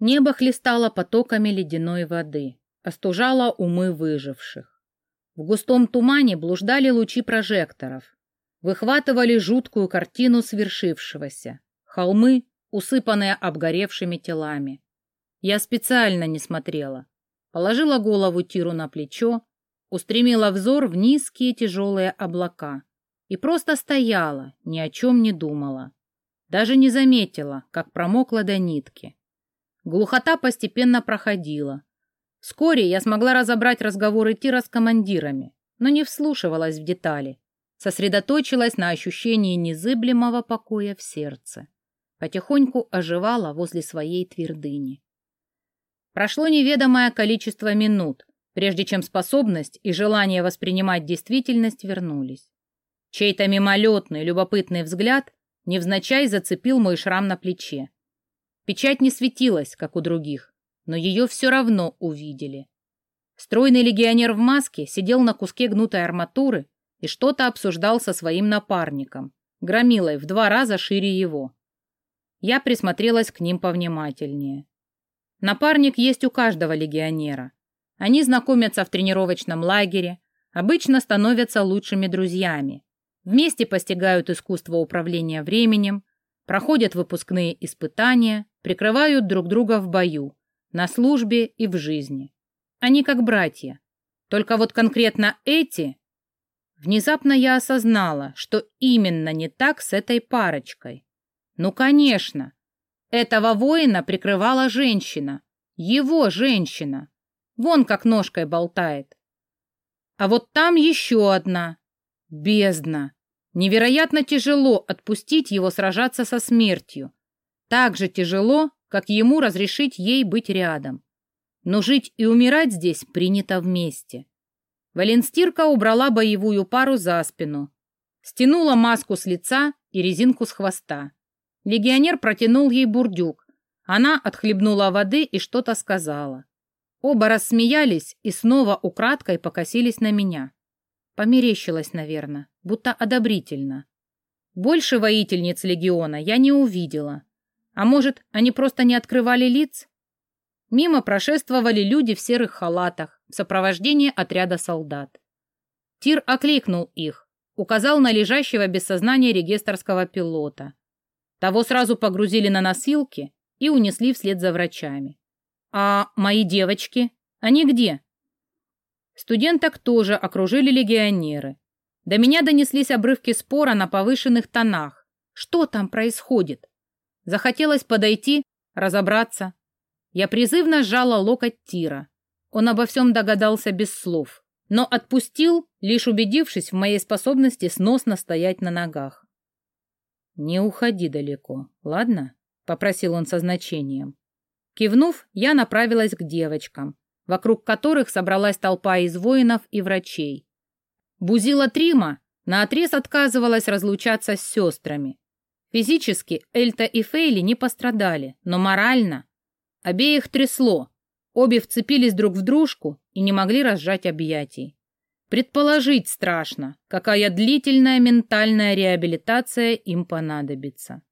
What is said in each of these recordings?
Небо хлестало потоками ледяной воды, остужало умы выживших. В густом тумане блуждали лучи прожекторов, выхватывали жуткую картину свершившегося. Холмы, усыпанные обгоревшими телами. Я специально не смотрела. Положила голову Тиру на плечо, устремила взор в низкие тяжелые облака и просто стояла, ни о чем не думала. Даже не заметила, как промокла до нитки. Глухота постепенно проходила. Вскоре я смогла разобрать разговоры Тира с командирами, но не вслушивалась в детали. Сосредоточилась на ощущении незыблемого покоя в сердце. Потихоньку оживала возле своей твердыни. Прошло неведомое количество минут, прежде чем способность и желание воспринимать действительность вернулись. Чей-то мимолетный, любопытный взгляд невзначай зацепил мой шрам на плече. Печать не светилась, как у других, но ее все равно увидели. Стройный легионер в маске сидел на куске гнутой арматуры и что-то обсуждал со своим напарником, громилой в два раза шире его. Я присмотрелась к ним повнимательнее. Напарник есть у каждого легионера. Они знакомятся в тренировочном лагере, обычно становятся лучшими друзьями. Вместе постигают искусство управления временем, проходят выпускные испытания, прикрывают друг друга в бою, на службе и в жизни. Они как братья. Только вот конкретно эти... Внезапно я осознала, что именно не так с этой парочкой. Ну, конечно, этого воина прикрывала женщина, его женщина. Вон как ножкой болтает. А вот там еще одна. Бездна. Невероятно тяжело отпустить его сражаться со смертью. Так же тяжело, как ему разрешить ей быть рядом. Но жить и умирать здесь принято вместе. Валенстирка убрала боевую пару за спину, стянула маску с лица и резинку с хвоста. Легионер протянул ей бурдюк. Она отхлебнула воды и что-то сказала. Оба рассмеялись и снова украдкой покосились на меня. Померещилась, наверное, будто одобрительно. Больше воительниц легиона я не увидела. А может, они просто не открывали лиц? Мимо прошествовали люди в серых халатах в сопровождении отряда солдат. Тир окликнул их, указал на лежащего без сознания регистрского пилота. Того сразу погрузили на носилки и унесли вслед за врачами. «А мои девочки? Они где?» Студенток тоже окружили легионеры. До меня донеслись обрывки спора на повышенных тонах. Что там происходит? Захотелось подойти, разобраться. Я призывно сжала локоть Тира. Он обо всем догадался без слов, но отпустил, лишь убедившись в моей способности сносно стоять на ногах. «Не уходи далеко, ладно?» — попросил он со значением. Кивнув, я направилась к девочкам, вокруг которых собралась толпа из воинов и врачей. Бузила Трима наотрез отказывалась разлучаться с сестрами. Физически Эльта и Фейли не пострадали, но морально. Обеих трясло, обе вцепились друг в дружку и не могли разжать объятий. Предположить страшно, какая длительная ментальная реабилитация им понадобится.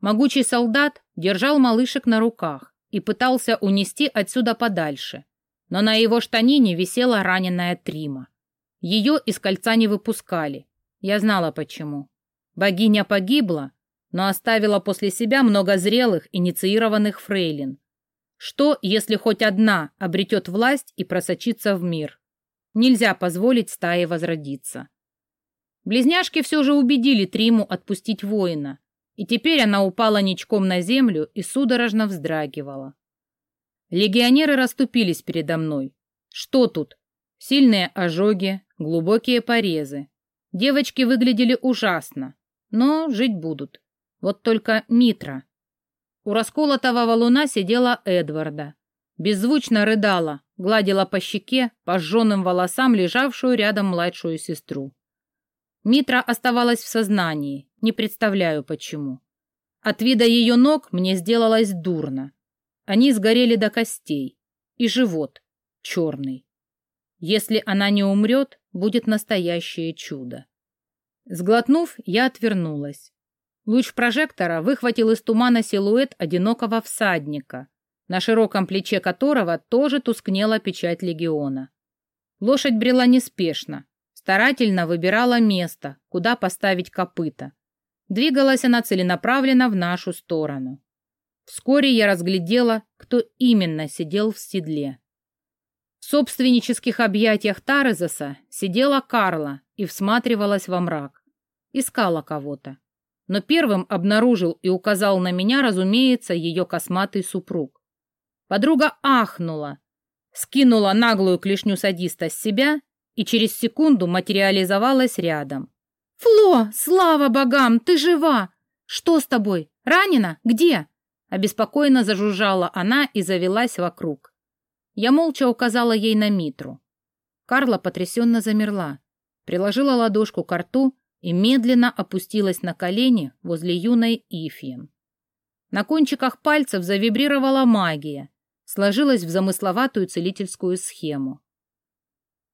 Могучий солдат держал малышек на руках и пытался унести отсюда подальше, но на его штанине висела раненая Трима. Ее из кольца не выпускали. Я знала почему. Богиня погибла, но оставила после себя много зрелых, инициированных фрейлин. Что, если хоть одна обретет власть и просочится в мир? Нельзя позволить стае возродиться. Близняшки все же убедили Триму отпустить воина, и теперь она упала ничком на землю и судорожно вздрагивала. Легионеры расступились передо мной. Что тут? Сильные ожоги, глубокие порезы. Девочки выглядели ужасно, но жить будут. Вот только Митра. У расколотого валуна сидела Эдварда. Беззвучно рыдала, гладила по щеке, по сжженным волосам лежавшую рядом младшую сестру. Митра оставалась в сознании, не представляю почему. От вида ее ног мне сделалось дурно. Они сгорели до костей, и живот черный. Если она не умрет, будет настоящее чудо. Сглотнув, я отвернулась. Луч прожектора выхватил из тумана силуэт одинокого всадника, на широком плече которого тоже тускнела печать легиона. Лошадь брела неспешно, старательно выбирала место, куда поставить копыта. Двигалась она целенаправленно в нашу сторону. Вскоре я разглядела, кто именно сидел в седле. В собственнических объятиях Тарезоса сидела Карла и всматривалась во мрак. Искала кого-то. Но первым обнаружил и указал на меня, разумеется, ее косматый супруг. Подруга ахнула, скинула наглую клешню садиста с себя и через секунду материализовалась рядом. «Фло, слава богам, ты жива! Что с тобой? Ранена? Где?» Обеспокоенно зажужжала она и завелась вокруг. Я молча указала ей на Митру. Карла потрясенно замерла, приложила ладошку к рту и медленно опустилась на колени возле юной Ифьен. На кончиках пальцев завибрировала магия, сложилась в замысловатую целительскую схему.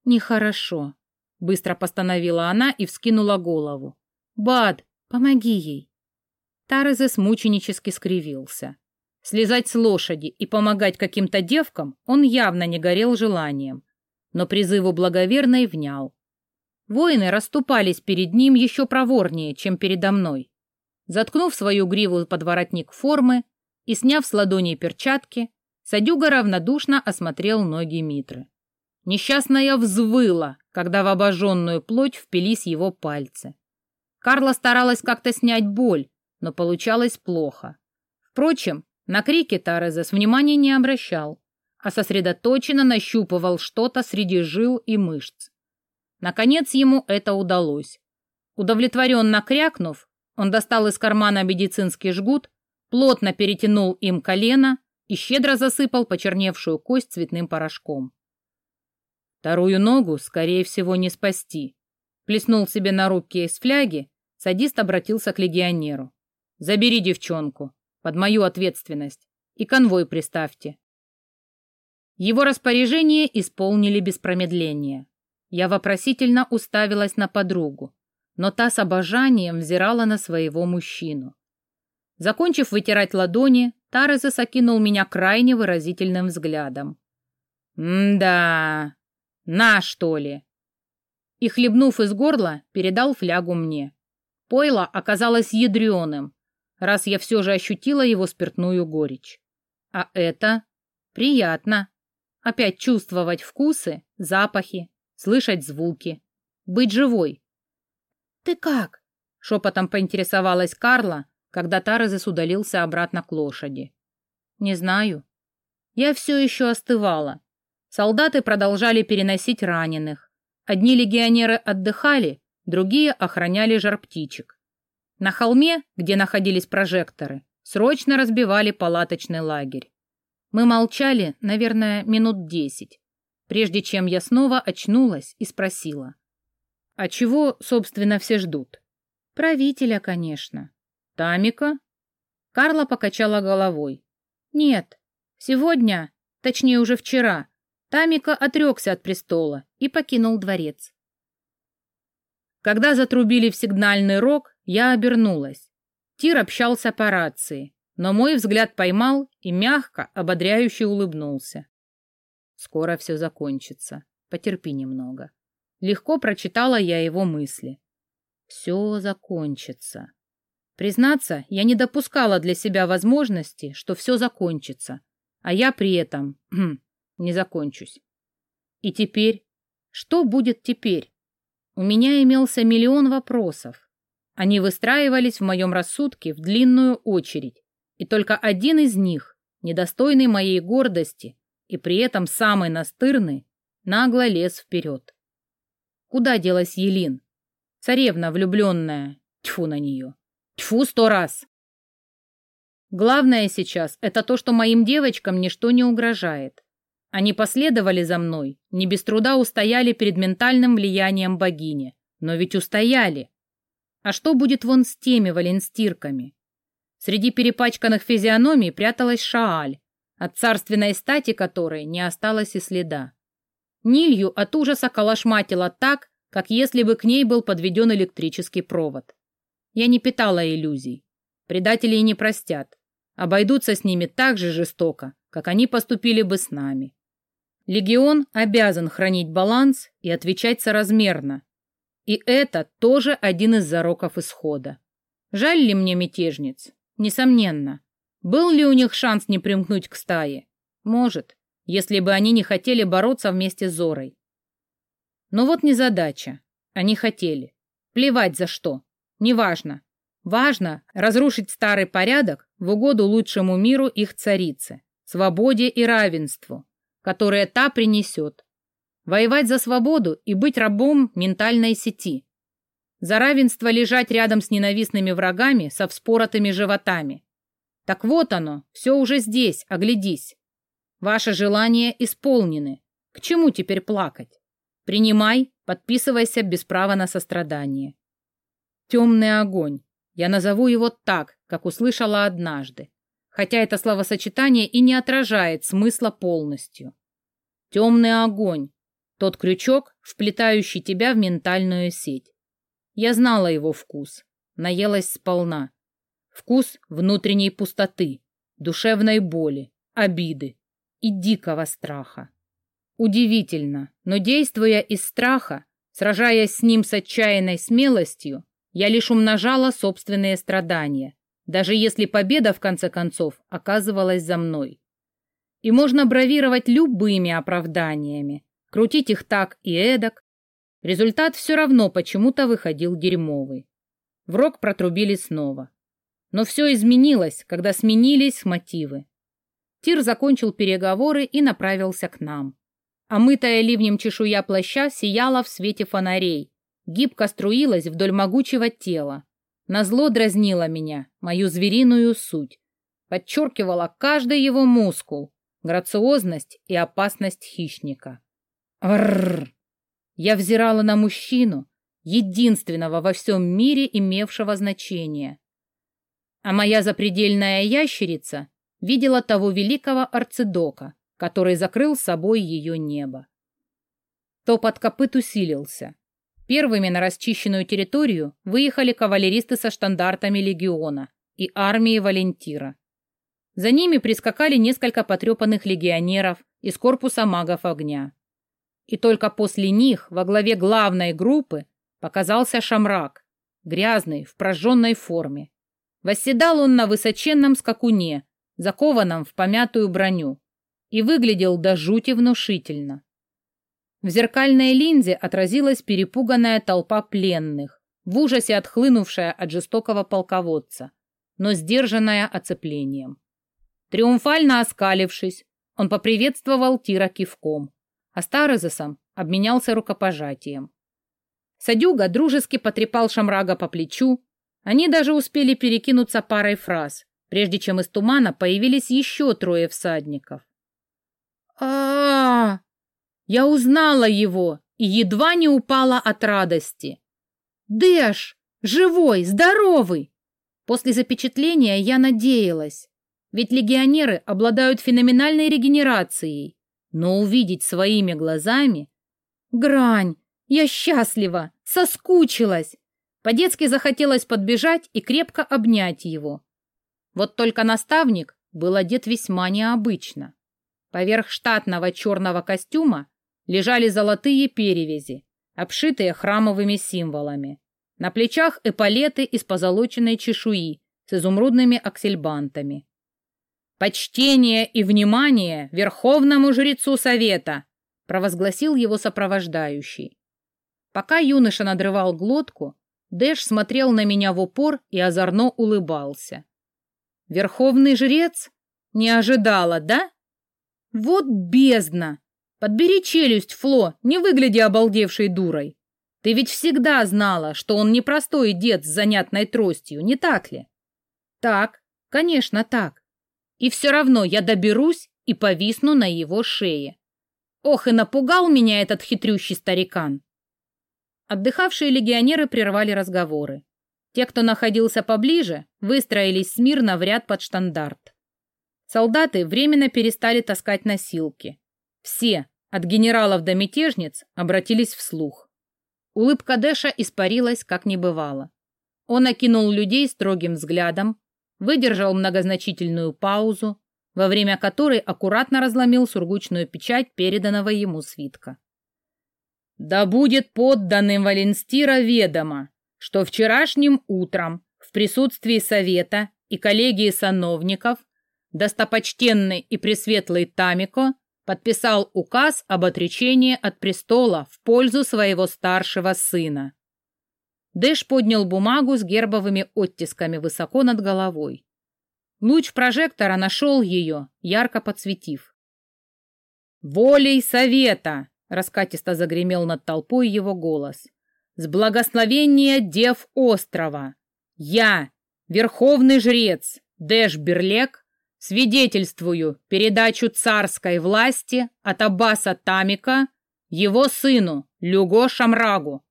«Нехорошо», — быстро постановила она и вскинула голову. «Бад, помоги ей!» Тарезес мученически скривился. Слезать с лошади и помогать каким-то девкам он явно не горел желанием, но призыву благоверной внял. Воины расступались перед ним еще проворнее, чем передо мной. Заткнув свою гриву под воротник формы и сняв с ладоней перчатки, Садюга равнодушно осмотрел ноги Митры. Несчастная взвыла, когда в обожженную плоть впились его пальцы. Карла старалась как-то снять боль, но получалось плохо. Впрочем, на крики Тарезес внимания не обращал, а сосредоточенно нащупывал что-то среди жил и мышц. Наконец ему это удалось. Удовлетворенно крякнув, он достал из кармана медицинский жгут, плотно перетянул им колено и щедро засыпал почерневшую кость цветным порошком. Вторую ногу, скорее всего, не спасти. Плеснул себе на руки из фляги, садист обратился к легионеру. Забери девчонку, под мою ответственность, и конвой приставьте. Его распоряжение исполнили без промедления. Я вопросительно уставилась на подругу, но та с обожанием взирала на своего мужчину. Закончив вытирать ладони, Тарезес окинул меня крайне выразительным взглядом. «М-да, на, что ли?» И, хлебнув из горла, передал флягу мне. Пойло оказалось ядреным, раз я все же ощутила его спиртную горечь. А это приятно. Опять чувствовать вкусы, запахи, слышать звуки, быть живой. «Ты как?» — шепотом поинтересовалась Карла, когда Тарезес удалился обратно к лошади. «Не знаю. Я все еще остывала. Солдаты продолжали переносить раненых. Одни легионеры отдыхали, другие охраняли жар птичек. На холме, где находились прожекторы, срочно разбивали палаточный лагерь. Мы молчали, наверное, минут десять, прежде чем я снова очнулась и спросила. А чего, собственно, все ждут? Правителя, конечно. Тамика? Карла покачала головой. Нет, сегодня, точнее уже вчера, Тамика отрекся от престола и покинул дворец. Когда затрубили в сигнальный рог, я обернулась. Тир общался по рации, но мой взгляд поймал и мягко, ободряюще улыбнулся. Скоро все закончится. Потерпи немного. Легко прочитала я его мысли. Все закончится. Признаться, я не допускала для себя возможности, что все закончится, а я при этом хм, не закончусь. И теперь? Что будет теперь? У меня имелся миллион вопросов. Они выстраивались в моем рассудке в длинную очередь, и только один из них, недостойный моей гордости и при этом самый настырный, нагло лез вперед. Куда делась Елин? Царевна влюбленная. Тьфу на нее. Тьфу сто раз. Главное сейчас — это то, что моим девочкам ничто не угрожает. Они последовали за мной, не без труда устояли перед ментальным влиянием богини. Но ведь устояли. А что будет вон с теми валенстирками? Среди перепачканных физиономий пряталась Шааль, от царственной стати которой не осталось и следа. Нилью от ужаса колошматила так, как если бы к ней был подведен электрический провод. Я не питала иллюзий. Предателей не простят. Обойдутся с ними так же жестоко, как они поступили бы с нами. Легион обязан хранить баланс и отвечать соразмерно. И это тоже один из зароков исхода. Жаль ли мне мятежниц? Несомненно. Был ли у них шанс не примкнуть к стае? Может, если бы они не хотели бороться вместе с Зорой. Но вот незадача. Они хотели. Плевать за что. Неважно. Важно разрушить старый порядок в угоду лучшему миру их царицы, свободе и равенству, которое та принесет. Воевать за свободу и быть рабом ментальной сети. За равенство лежать рядом с ненавистными врагами со вспоротыми животами. Так вот оно, все уже здесь, оглядись. Ваши желания исполнены. К чему теперь плакать? Принимай, подписывайся без права на сострадание. Темный огонь. Я назову его так, как услышала однажды, хотя это словосочетание и не отражает смысла полностью. Темный огонь. Тот крючок, вплетающий тебя в ментальную сеть. Я знала его вкус, наелась сполна. Вкус внутренней пустоты, душевной боли, обиды и дикого страха. Удивительно, но действуя из страха, сражаясь с ним с отчаянной смелостью, я лишь умножала собственные страдания, даже если победа, в конце концов, оказывалась за мной. И можно бравировать любыми оправданиями, крутить их так и эдак. Результат все равно почему-то выходил дерьмовый. В рог протрубили снова. Но все изменилось, когда сменились мотивы. Тир закончил переговоры и направился к нам. Омытая ливнем чешуя плаща сияла в свете фонарей, гибко струилась вдоль могучего тела. Назло дразнила меня, мою звериную суть. Подчеркивала каждый его мускул, грациозность и опасность хищника. Рррр! Я взирала на мужчину, единственного во всем мире имевшего значение. А моя запредельная ящерица видела того великого арцидока, который закрыл собой ее небо. Топот копыт усилился. Первыми на расчищенную территорию выехали кавалеристы со штандартами легиона и армии Валентира. За ними прискакали несколько потрепанных легионеров из корпуса магов огня. И только после них во главе главной группы показался Шамрак, грязный, в прожженной форме. Восседал он на высоченном скакуне, закованном в помятую броню, и выглядел до жути внушительно. В зеркальной линзе отразилась перепуганная толпа пленных, в ужасе отхлынувшая от жестокого полководца, но сдержанная оцеплением. Триумфально оскалившись, он поприветствовал Тира кивком, а Старезесом обменялся рукопожатием. Садюга дружески потрепал Шамрага по плечу, они даже успели перекинуться парой фраз, прежде чем из тумана появились еще трое всадников. а, -а, я узнала его и едва не упала от радости. Дэш! Живой, здоровый! После запечатления я надеялась. Ведь легионеры обладают феноменальной регенерацией. Но увидеть своими глазами... Грань! Я счастлива! Соскучилась! По-детски захотелось подбежать и крепко обнять его. Вот только наставник был одет весьма необычно. Поверх штатного черного костюма лежали золотые перевязи, обшитые храмовыми символами. На плечах эполеты из позолоченной чешуи с изумрудными аксельбантами. «Почтение и внимание Верховному жрецу Совета!» провозгласил его сопровождающий. Пока юноша надрывал глотку, Дэш смотрел на меня в упор и озорно улыбался. «Верховный жрец? Не ожидала, да? Вот бездна! Подбери челюсть, Фло, не выгляди обалдевшей дурой. Ты ведь всегда знала, что он непростой дед с занятной тростью, не так ли? Так, конечно, так. И все равно я доберусь и повисну на его шее. Ох, и напугал меня этот хитрющий старикан. Отдыхавшие легионеры прервали разговоры. Те, кто находился поближе, выстроились смирно в ряд под штандарт. Солдаты временно перестали таскать носилки. Все, от генералов до мятежниц, обратились вслух. Улыбка Дэша испарилась, как не бывало. Он окинул людей строгим взглядом, выдержал многозначительную паузу, во время которой аккуратно разломил сургучную печать переданного ему свитка. «Да будет подданным Валенстира ведомо, что вчерашним утром в присутствии совета и коллегии сановников достопочтенный и пресветлый Тамико подписал указ об отречении от престола в пользу своего старшего сына. Дэш поднял бумагу с гербовыми оттисками высоко над головой. Луч прожектора нашел ее, ярко подсветив. «Волей совета!» — раскатисто загремел над толпой его голос. «С благословения дев острова! Я, верховный жрец Дэш Берлек, свидетельствую передачу царской власти от Аббаса Тамика его сыну Люго Шамрагу,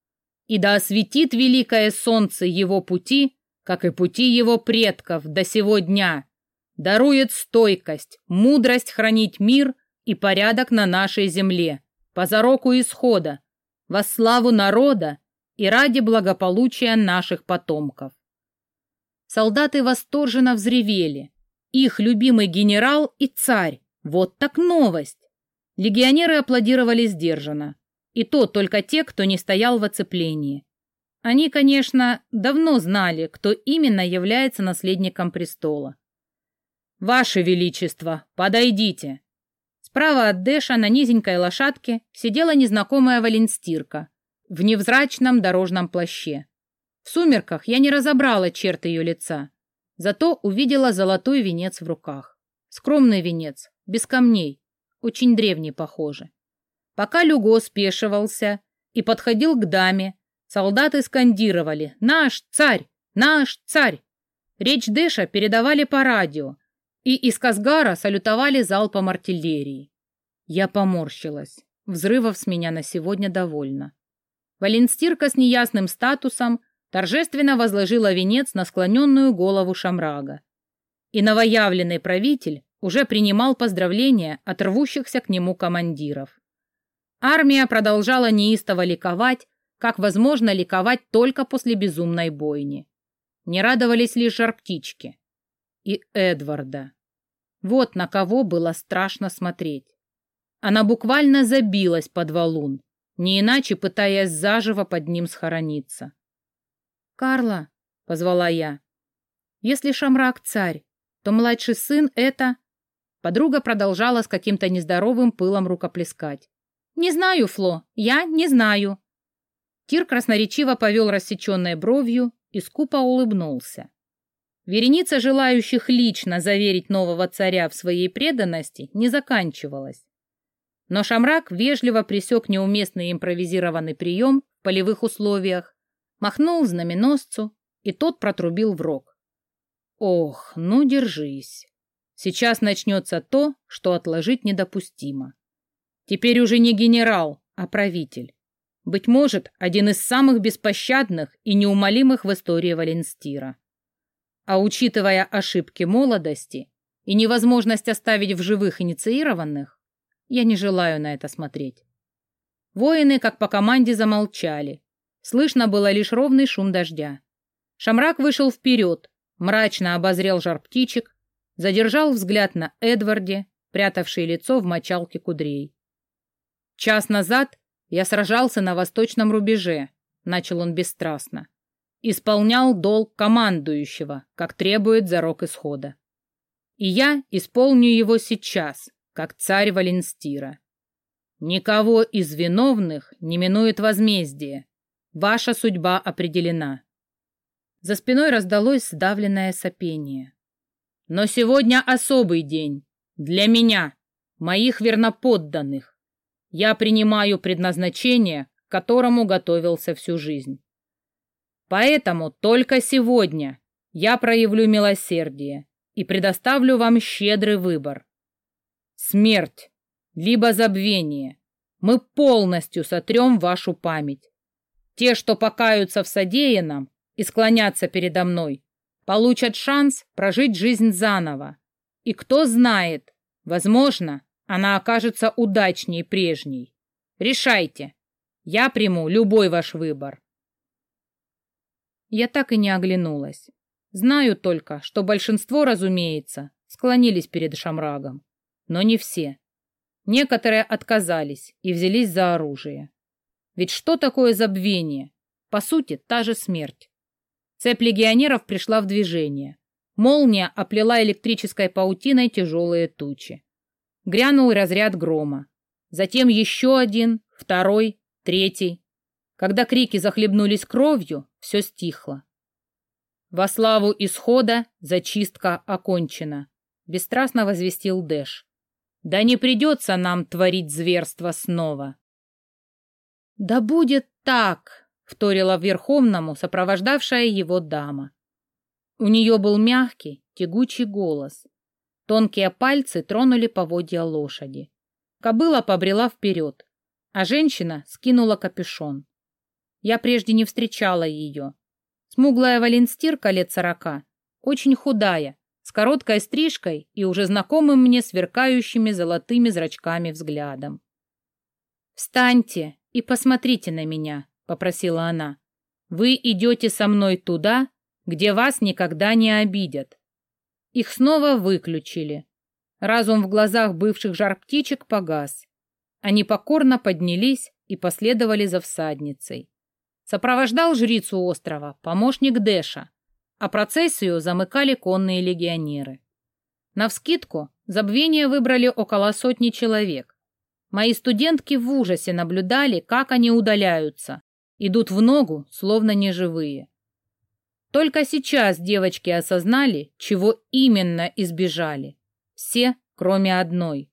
и да осветит великое солнце его пути, как и пути его предков до сего дня, дарует стойкость, мудрость хранить мир и порядок на нашей земле, по зароку исхода, во славу народа и ради благополучия наших потомков. Солдаты восторженно взревели. Их любимый генерал и царь. Вот так новость. Легионеры аплодировали сдержанно. И то только те, кто не стоял в оцеплении. Они, конечно, давно знали, кто именно является наследником престола. «Ваше Величество, подойдите!» Справа от Дэша на низенькой лошадке сидела незнакомая валенстирка в невзрачном дорожном плаще. В сумерках я не разобрала черт ее лица, зато увидела золотой венец в руках. Скромный венец, без камней, очень древний, похоже. Пока Люго спешивался и подходил к даме, солдаты скандировали «Наш царь! Наш царь!». Речь Дэша передавали по радио, и из Казгара салютовали залпом артиллерии. Я поморщилась. Взрывов с меня на сегодня довольно. Валенстирка с неясным статусом торжественно возложила венец на склоненную голову Шамрага. И новоявленный правитель уже принимал поздравления от рвущихся к нему командиров. Армия продолжала неистово ликовать, как возможно ликовать только после безумной бойни. Не радовались лишь жар-птички. И Эдварда. Вот на кого было страшно смотреть. Она буквально забилась под валун, не иначе пытаясь заживо под ним схорониться. «Карла», — позвала я, — «если Шамрак царь, то младший сын — это...» Подруга продолжала с каким-то нездоровым пылом рукоплескать. «Не знаю, Фло, я не знаю». Кир красноречиво повел рассеченной бровью и скупо улыбнулся. Вереница желающих лично заверить нового царя в своей преданности не заканчивалась. Но Шамрак вежливо пресек неуместный импровизированный прием в полевых условиях, махнул знаменосцу, и тот протрубил в рог. «Ох, ну держись. Сейчас начнется то, что отложить недопустимо. Теперь уже не генерал, а правитель. Быть может, один из самых беспощадных и неумолимых в истории Валенстира. А учитывая ошибки молодости и невозможность оставить в живых инициированных, я не желаю на это смотреть. Воины, как по команде, замолчали. Слышно было лишь ровный шум дождя. Шамрак вышел вперед, мрачно обозрел жар птичек, задержал взгляд на Эдварде, прятавший лицо в мочалке кудрей. Час назад я сражался на восточном рубеже, начал он бесстрастно. Исполнял долг командующего, как требует зарок исхода. И я исполню его сейчас, как царь Валенстира. Никого из виновных не минует возмездие. Ваша судьба определена. За спиной раздалось сдавленное сопение. Но сегодня особый день. Для меня, моих верноподданных. Я принимаю предназначение, к которому готовился всю жизнь. Поэтому только сегодня я проявлю милосердие и предоставлю вам щедрый выбор. Смерть, либо забвение. Мы полностью сотрем вашу память. Те, что покаются в содеянном и склонятся передо мной, получат шанс прожить жизнь заново. И кто знает, возможно, она окажется удачнее прежней. Решайте. Я приму любой ваш выбор. Я так и не оглянулась. Знаю только, что большинство, разумеется, склонились перед Шамрагом. Но не все. Некоторые отказались и взялись за оружие. Ведь что такое забвение? По сути, та же смерть. Цепь легионеров пришла в движение. Молния оплела электрической паутиной тяжелые тучи. Грянул разряд грома. Затем еще один, второй, третий. Когда крики захлебнулись кровью, все стихло. Во славу исхода зачистка окончена, бесстрастно возвестил Дэш. Да не придется нам творить зверство снова. Да будет так, вторила Верховному сопровождавшая его дама. У нее был мягкий, тягучий голос. Тонкие пальцы тронули поводья лошади. Кобыла побрела вперед, а женщина скинула капюшон. Я прежде не встречала ее. Смуглая валенстирка лет сорока, очень худая, с короткой стрижкой и уже знакомым мне сверкающими золотыми зрачками взглядом. «Встаньте и посмотрите на меня», — попросила она. «Вы идете со мной туда, где вас никогда не обидят». Их снова выключили. Разум в глазах бывших жар-птичек погас. Они покорно поднялись и последовали за всадницей. Сопровождал жрицу острова помощник Дэша, а процессию замыкали конные легионеры. Навскидку забвение выбрали около сотни человек. Мои студентки в ужасе наблюдали, как они удаляются, идут в ногу, словно неживые. Только сейчас девочки осознали, чего именно избежали. Все, кроме одной.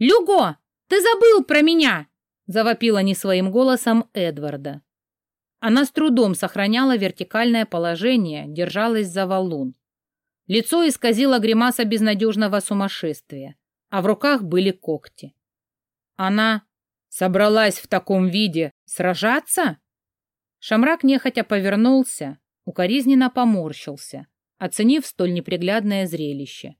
«Люго, ты забыл про меня!» — завопила не своим голосом Эдварда. Она с трудом сохраняла вертикальное положение, держалась за валун. Лицо исказило гримаса безнадежного сумасшествия, а в руках были когти. Она собралась в таком виде сражаться? Шамрак нехотя повернулся, укоризненно поморщился, оценив столь неприглядное зрелище.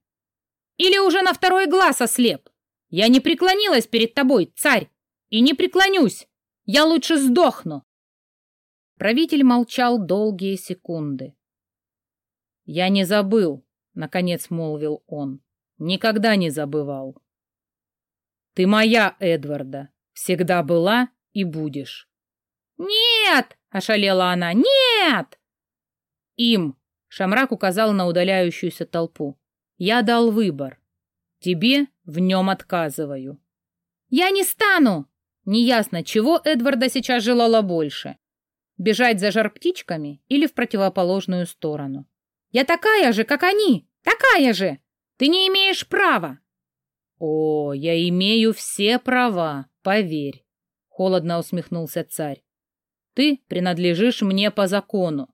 «Или уже на второй глаз ослеп? Я не преклонилась перед тобой, царь, и не преклонюсь. Я лучше сдохну!» Правитель молчал долгие секунды. «Я не забыл», — наконец молвил он. «Никогда не забывал. Ты моя, Эдварда, всегда была и будешь». «Нет!» — ошалела она. «Нет!» Им, Шамрак указал на удаляющуюся толпу. Я дал выбор. Тебе в нем отказываю. Я не стану! Неясно, чего Эдварда сейчас желала больше. Бежать за жар-птичками или в противоположную сторону. Я такая же, как они! Такая же! Ты не имеешь права! О, я имею все права, поверь, холодно усмехнулся царь. Ты принадлежишь мне по закону.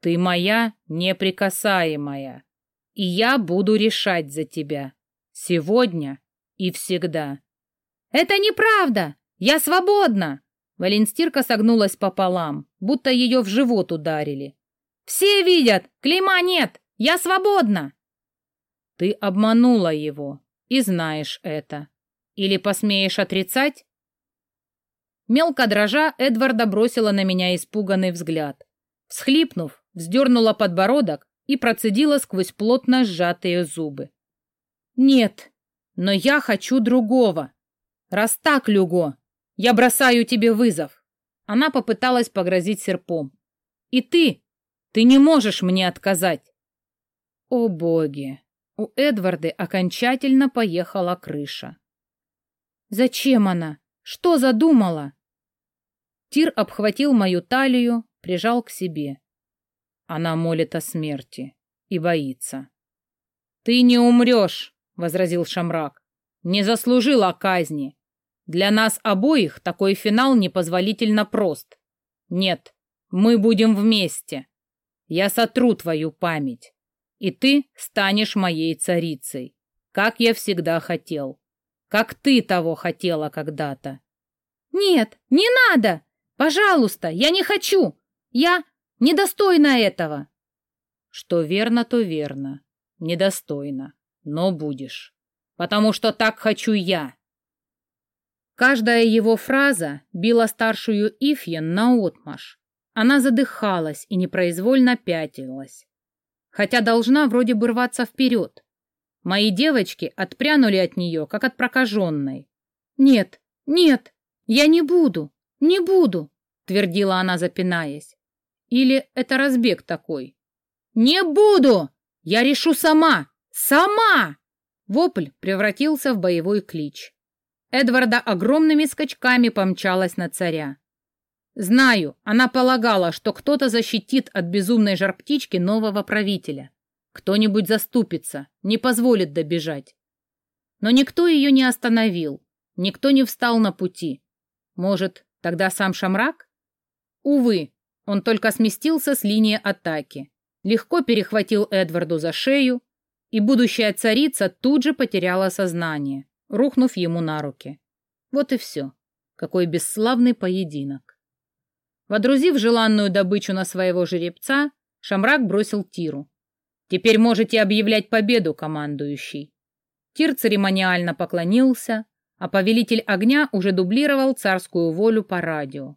Ты моя неприкасаемая, и я буду решать за тебя. Сегодня и всегда. Это неправда! Я свободна! Валенстирка согнулась пополам, будто ее в живот ударили. Все видят! Клейма нет! Я свободна! Ты обманула его и знаешь это. Или посмеешь отрицать? Мелко дрожа, Эдварда бросила на меня испуганный взгляд. Всхлипнув, вздернула подбородок и процедила сквозь плотно сжатые зубы. «Нет, но я хочу другого. Раз так, Люго, я бросаю тебе вызов». Она попыталась погрозить серпом. «И ты, ты не можешь мне отказать». О боги! У Эдварды окончательно поехала крыша. «Зачем она? Что задумала?» Тир обхватил мою талию, прижал к себе. Она молит о смерти и боится. «Ты не умрешь!» — возразил Шамрак. «Не заслужила казни. Для нас обоих такой финал непозволительно прост. Нет, мы будем вместе. Я сотру твою память, и ты станешь моей царицей, как я всегда хотел, как ты того хотела когда-то». «Нет, не надо! Пожалуйста, я не хочу! Я Недостойна этого. Что верно, то верно. Недостойно. Но будешь. Потому что так хочу я. Каждая его фраза била старшую Ифьен наотмашь. Она задыхалась и непроизвольно пятилась. Хотя должна вроде бы рваться вперед. Мои девочки отпрянули от нее, как от прокаженной. «Нет, нет, я не буду, не буду», — твердила она, запинаясь. «Или это разбег такой?» «Не буду! Я решу сама! Сама!» Вопль превратился в боевой клич. Эдварда огромными скачками помчалась на царя. Знаю, она полагала, что кто-то защитит от безумной жар-птички нового правителя. Кто-нибудь заступится, не позволит добежать. Но никто ее не остановил, никто не встал на пути. Может, тогда сам Шамрак? Увы, он только сместился с линии атаки, легко перехватил Эдварду за шею, и будущая царица тут же потеряла сознание, рухнув ему на руки. Вот и все. Какой бесславный поединок. Водрузив желанную добычу на своего жеребца, Шамрак бросил Тиру. «Теперь можете объявлять победу, командующий». Тир церемониально поклонился, а повелитель огня уже дублировал царскую волю по радио.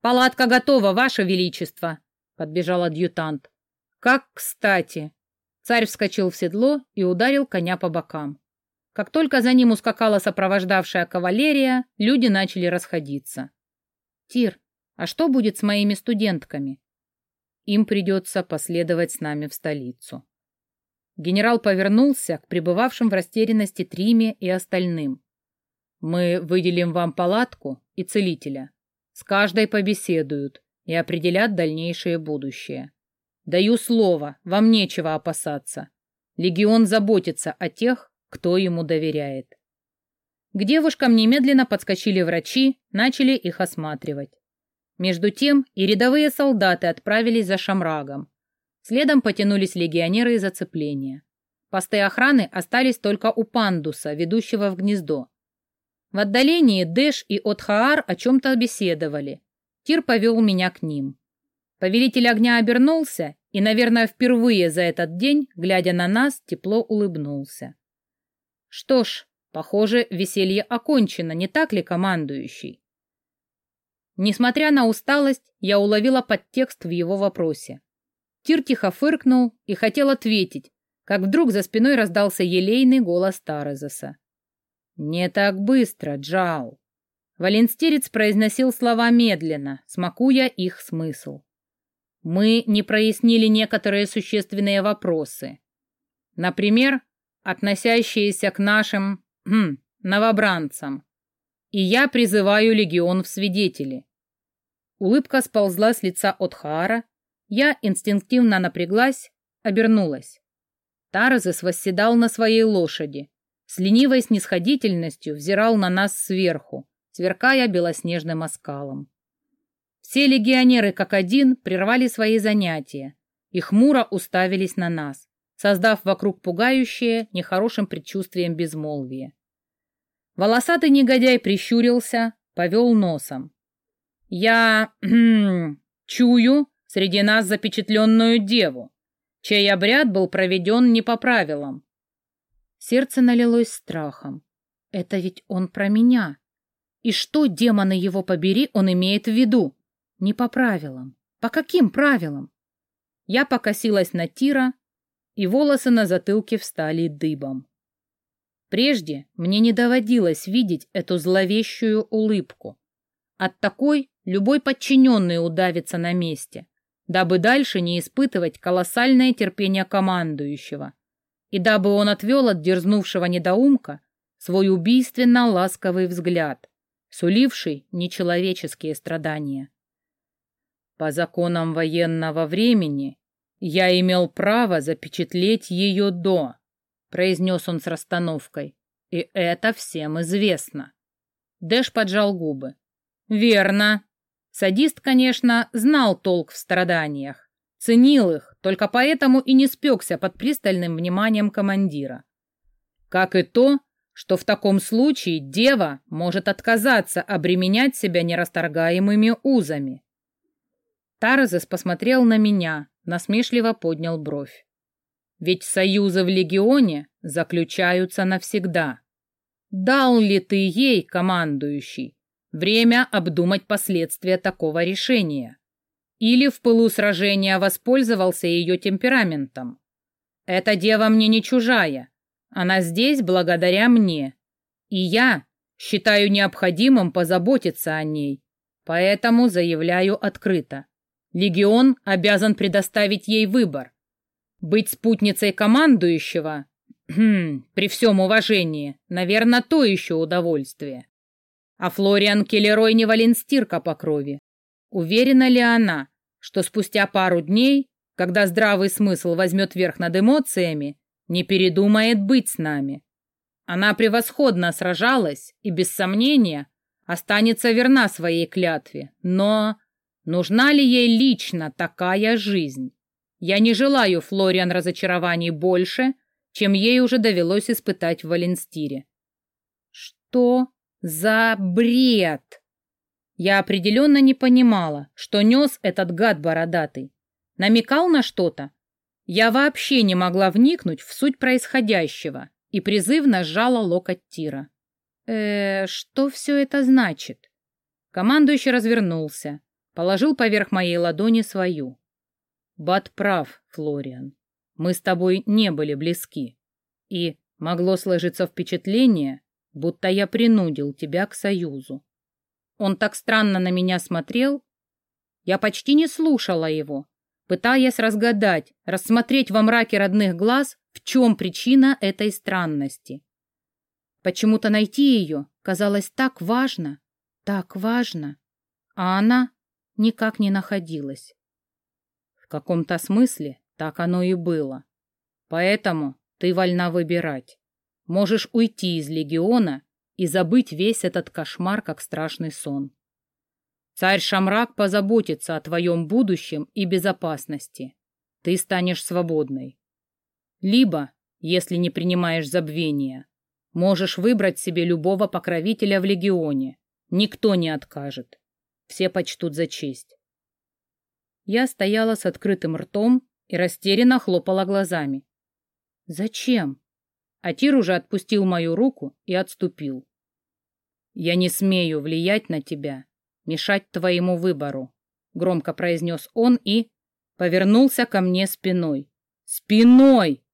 «Палатка готова, ваше величество!» — подбежал адъютант. «Как кстати!» Царь вскочил в седло и ударил коня по бокам. Как только за ним ускакала сопровождавшая кавалерия, люди начали расходиться. «Тир, а что будет с моими студентками?» «Им придется последовать с нами в столицу». Генерал повернулся к пребывавшим в растерянности Триме и остальным. «Мы выделим вам палатку и целителя. С каждой побеседуют и определят дальнейшее будущее. Даю слово, вам нечего опасаться. Легион заботится о тех, кто ему доверяет. К девушкам немедленно подскочили врачи, начали их осматривать. Между тем и рядовые солдаты отправились за Шамрагом. Следом потянулись легионеры из оцепления. Посты охраны остались только у пандуса, ведущего в гнездо. В отдалении Дэш и Отхаар о чем-то беседовали. Тир повел меня к ним. Повелитель огня обернулся и, наверное, впервые за этот день, глядя на нас, тепло улыбнулся. Что ж, похоже, веселье окончено, не так ли, командующий? Несмотря на усталость, я уловила подтекст в его вопросе. Тир тихо фыркнул и хотел ответить, как вдруг за спиной раздался елейный голос Тарезоса. «Не так быстро, Джау!» Валенстерец произносил слова медленно, смакуя их смысл мы не прояснили некоторые существенные вопросы. Например, относящиеся к нашим хм, новобранцам. И я призываю легион в свидетели. Улыбка сползла с лица Отхара. Я инстинктивно напряглась, обернулась. Таразес восседал на своей лошади. С ленивой снисходительностью взирал на нас сверху, сверкая белоснежным оскалом. Все легионеры как один прервали свои занятия и хмуро уставились на нас, создав вокруг пугающее нехорошим предчувствием безмолвие. Волосатый негодяй прищурился, повел носом. «Я чую среди нас запечатленную деву, чей обряд был проведен не по правилам». Сердце налилось страхом. «Это ведь он про меня. И что, демоны его побери, он имеет в виду?» Не по правилам. По каким правилам? Я покосилась на Тира, и волосы на затылке встали дыбом. Прежде мне не доводилось видеть эту зловещую улыбку. От такой любой подчиненный удавится на месте, дабы дальше не испытывать колоссальное терпение командующего, и дабы он отвел от дерзнувшего недоумка свой убийственно ласковый взгляд, суливший нечеловеческие страдания. По законам военного времени я имел право запечатлеть ее до, произнес он с расстановкой, и это всем известно. Дэш поджал губы. Верно. Садист, конечно, знал толк в страданиях, ценил их, только поэтому и не спекся под пристальным вниманием командира. Как и то, что в таком случае дева может отказаться обременять себя нерасторгаемыми узами. Таразес посмотрел на меня, насмешливо поднял бровь. Ведь союзы в легионе заключаются навсегда. Дал ли ты ей, командующий, время обдумать последствия такого решения? Или в пылу сражения воспользовался ее темпераментом? Эта дева мне не чужая, Она здесь благодаря мне. И я считаю необходимым позаботиться о ней. Поэтому заявляю открыто. Легион обязан предоставить ей выбор. Быть спутницей командующего, хм, при всем уважении, наверное, то еще удовольствие. А Флориан Келлерой не валенстирка по крови. Уверена ли она, что спустя пару дней, когда здравый смысл возьмет верх над эмоциями, не передумает быть с нами? Она превосходно сражалась и, без сомнения, останется верна своей клятве, но нужна ли ей лично такая жизнь? Я не желаю Флориан разочарований больше, чем ей уже довелось испытать в Валенстире. Что за бред? Я определенно не понимала, что нес этот гад бородатый. Намекал на что-то? Я вообще не могла вникнуть в суть происходящего и призывно сжала локоть Тира. э что все это значит?» Командующий развернулся, положил поверх моей ладони свою. «Бат прав, Флориан. Мы с тобой не были близки. И могло сложиться впечатление, будто я принудил тебя к союзу. Он так странно на меня смотрел. Я почти не слушала его, пытаясь разгадать, рассмотреть во мраке родных глаз, в чем причина этой странности. Почему-то найти ее казалось так важно, так важно, а она никак не находилась. В каком-то смысле так оно и было. Поэтому ты вольна выбирать. Можешь уйти из легиона и забыть весь этот кошмар, как страшный сон. Царь Шамрак позаботится о твоем будущем и безопасности. Ты станешь свободной. Либо, если не принимаешь забвения, можешь выбрать себе любого покровителя в легионе. Никто не откажет. Все почтут за честь. Я стояла с открытым ртом и растерянно хлопала глазами. «Зачем?» Атир уже отпустил мою руку и отступил. «Я не смею влиять на тебя, мешать твоему выбору», — громко произнес он и повернулся ко мне спиной. «Спиной!»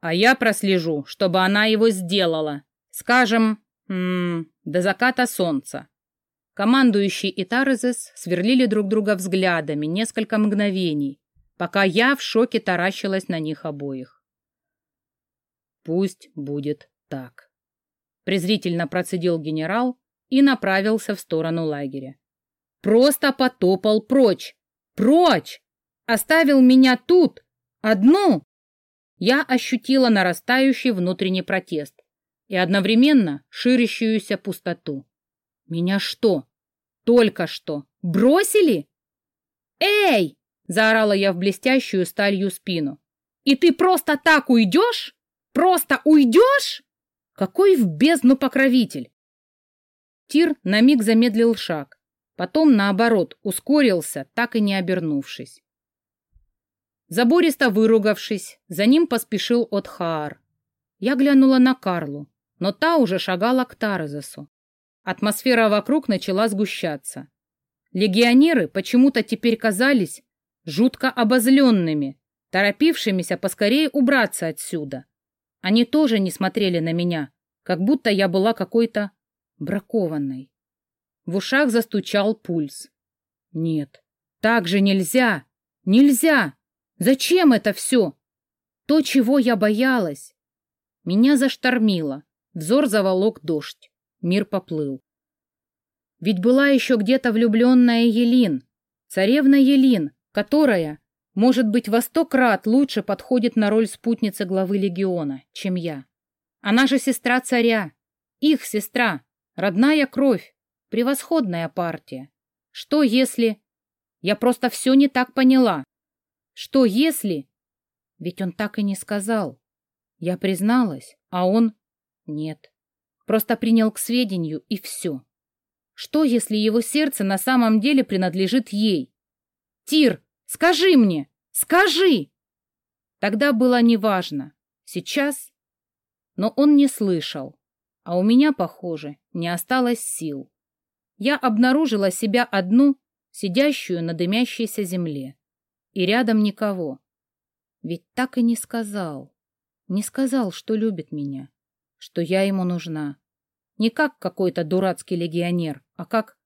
«А я прослежу, чтобы она его сделала. Скажем, м -м, до заката солнца». Командующий и Тарезес сверлили друг друга взглядами несколько мгновений, пока я в шоке таращилась на них обоих. Пусть будет так. Презрительно процедил генерал и направился в сторону лагеря. Просто потопал прочь. Прочь! Оставил меня тут, одну. Я ощутила нарастающий внутренний протест и одновременно ширящуюся пустоту. Меня что, только что бросили? «Эй!» — заорала я в блестящую сталью спину. «И ты просто так уйдешь?» Просто уйдешь? Какой в бездну покровитель! Тир на миг замедлил шаг, потом, наоборот, ускорился, так и не обернувшись. Забористо выругавшись, за ним поспешил Отхаар. Я глянула на Карлу, но та уже шагала к Тарезесу. Атмосфера вокруг начала сгущаться. Легионеры почему-то теперь казались жутко обозленными, торопившимися поскорее убраться отсюда. Они тоже не смотрели на меня, как будто я была какой-то бракованной. В ушах застучал пульс. Нет, так же нельзя! Нельзя! Зачем это все? То, чего я боялась. Меня заштормило, взор заволок дождь, мир поплыл. Ведь была еще где-то влюбленная Елин, царевна Елин, которая, может быть, во сто крат лучше подходит на роль спутницы главы легиона, чем я. Она же сестра царя, их сестра, родная кровь, превосходная партия. Что если... Я просто все не так поняла. Что если... Ведь он так и не сказал. Я призналась, а он... Нет. Просто принял к сведению, и все. Что, если его сердце на самом деле принадлежит ей? Тир, Скажи мне! Скажи!» Тогда было неважно. Сейчас... Но он не слышал. А у меня, похоже, не осталось сил. Я обнаружила себя одну, сидящую на дымящейся земле. И рядом никого. Ведь так и не сказал. Не сказал, что любит меня, что я ему нужна. Не как какой-то дурацкий легионер, а как...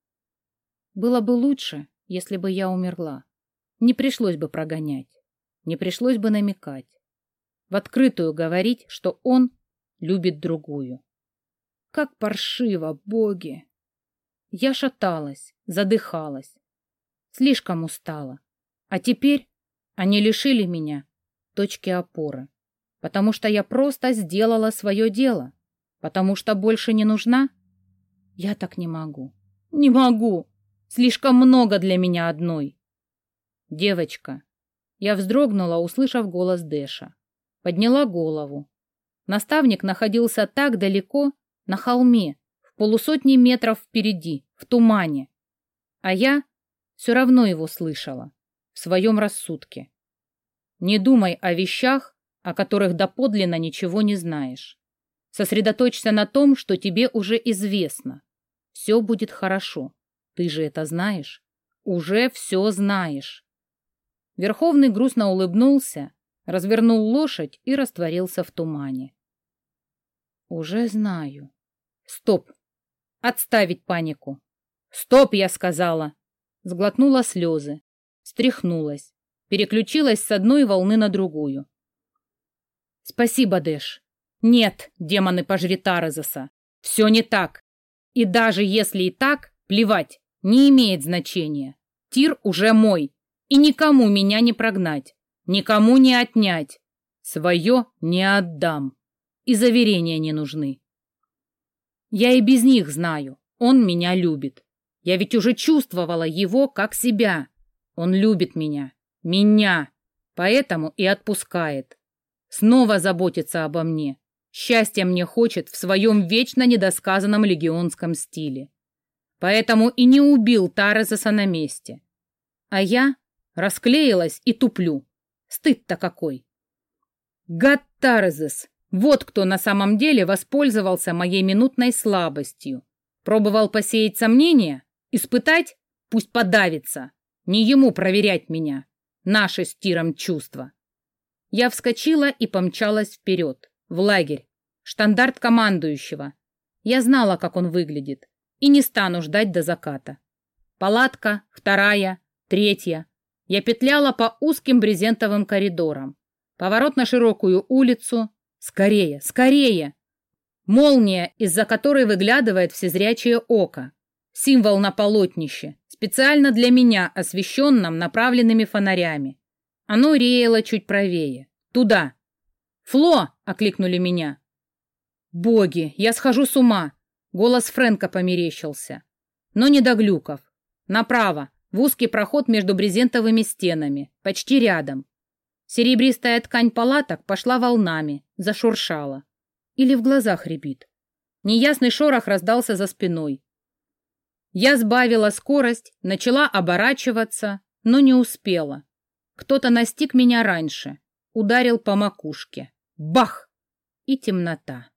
Было бы лучше, если бы я умерла. Не пришлось бы прогонять, не пришлось бы намекать. В открытую говорить, что он любит другую. Как паршиво, боги! Я шаталась, задыхалась, слишком устала. А теперь они лишили меня точки опоры, потому что я просто сделала свое дело, потому что больше не нужна. Я так не могу. Не могу. Слишком много для меня одной. Девочка. Я вздрогнула, услышав голос Дэша. Подняла голову. Наставник находился так далеко, на холме, в полусотни метров впереди, в тумане. А я все равно его слышала, в своем рассудке. Не думай о вещах, о которых доподлинно ничего не знаешь. Сосредоточься на том, что тебе уже известно. Все будет хорошо. Ты же это знаешь. Уже все знаешь. Верховный грустно улыбнулся, развернул лошадь и растворился в тумане. Уже знаю. Стоп. Отставить панику. Стоп, я сказала. Сглотнула слезы, стряхнулась, переключилась с одной волны на другую. Спасибо, Дэш. Нет, демоны-пожри Таразоса. Все не так. И даже если и так, плевать, не имеет значения. Тир уже мой, и никому меня не прогнать, никому не отнять. Свое не отдам. И заверения не нужны. Я и без них знаю, он меня любит. Я ведь уже чувствовала его как себя. Он любит меня. Меня. Поэтому и отпускает. Снова заботится обо мне. Счастья мне хочет в своем вечно недосказанном легионском стиле. Поэтому и не убил Тарезеса на месте. А я расклеилась и туплю. Стыд-то какой. Гад Тарезес, вот кто на самом деле воспользовался моей минутной слабостью. Пробовал посеять сомнения? Испытать? Пусть подавится. Не ему проверять меня. Наши с Тиром чувства. Я вскочила и помчалась вперед, в лагерь. Штандарт командующего. Я знала, как он выглядит, и не стану ждать до заката. Палатка, вторая, третья. Я петляла по узким брезентовым коридорам. Поворот на широкую улицу. Скорее, скорее! Молния, из-за которой выглядывает всезрячее око. Символ на полотнище, специально для меня, освещенном направленными фонарями. Оно реяло чуть правее. Туда. «Фло!» — окликнули меня. «Боги, я схожу с ума!» Голос Фрэнка померещился. Но не до глюков. Направо, в узкий проход между брезентовыми стенами, почти рядом. Серебристая ткань палаток пошла волнами, зашуршала. Или в глазах рябит. Неясный шорох раздался за спиной. Я сбавила скорость, начала оборачиваться, но не успела. Кто-то настиг меня раньше, ударил по макушке. Бах! И темнота.